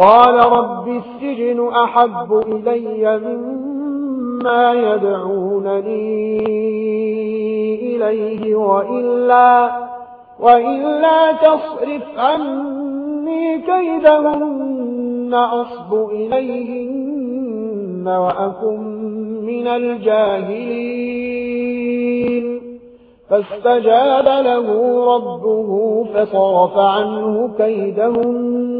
قال رب السجن أحب إلي مما يدعونني إليه وإلا, وإلا تصرف عني كيدهن أصب إليهن وأكن من الجاهلين. فاستجاب له ربه فصرف عنه كيدهن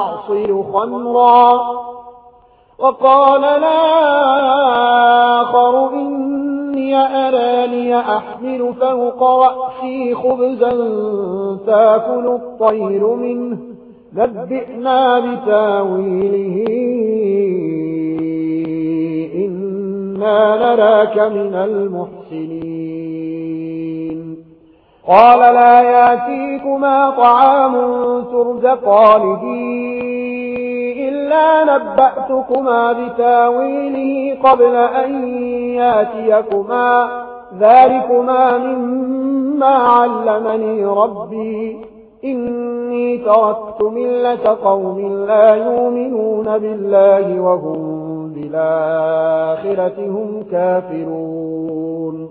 يعصر خمرا. وقال الآخر إني أراني أحمل فوق رأسي خبزا تأكل الطير منه. نبئنا بتأويله إنا نراك من المحسنين. قال لا يأتيكما طعام ترزقانه إلا نبأتكما بتاويله قبل أن يأتيكما ذلكما مما علمني ربي إني تركت ملة قوم لا يؤمنون بالله وهم بالآخرة هم كافرون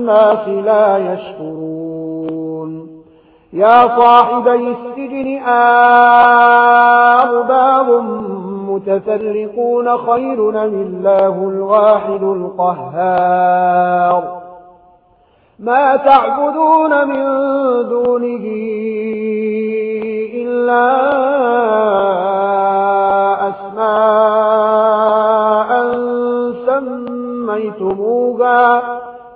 الناس لا يشكرون. يا صاحبي السجن أرباب متفرقون خير من الله الواحد القهار؟ ما تعبدون من دونه إلا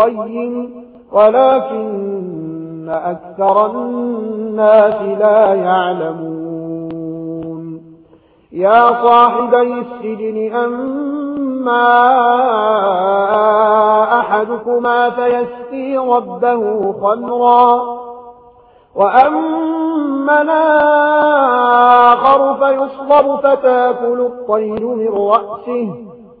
القيم ولكن أكثر الناس لا يعلمون. يا صاحبي السجن أما أحدكما فيسقي ربه خمرا وأما الآخر فيصبر فتاكل الطير من رأسه.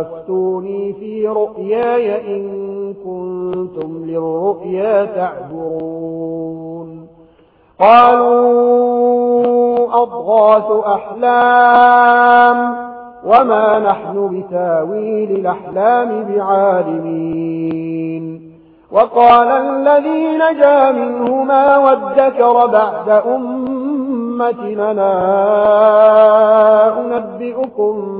واستوني في رؤياي إن كنتم للرؤيا تعبرون قالوا أضغاث أحلام وما نحن بتاويل الأحلام بعالمين وقال الذي نجا منهما وادكر بعد أمة لنا أنبئكم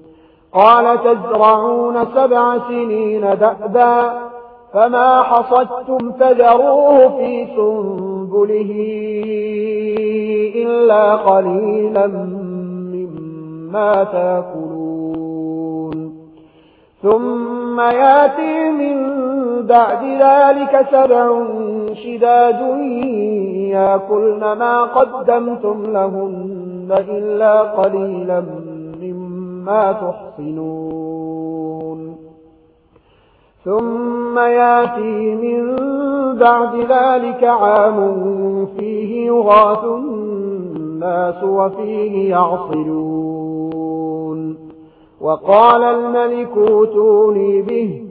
قال تزرعون سبع سنين دأبا فما حصدتم فذروه في سنبله إلا قليلا مما تأكلون. ثم يأتي من بعد ذلك سبع شداد يأكلن ما قدمتم لهن إلا قليلا مما ما تحصنون ثم ياتي من بعد ذلك عام فيه يغاث الناس وفيه يعصلون وقال الملك اتوني به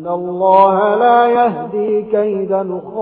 إن الله لا يهدي كيد الخائنين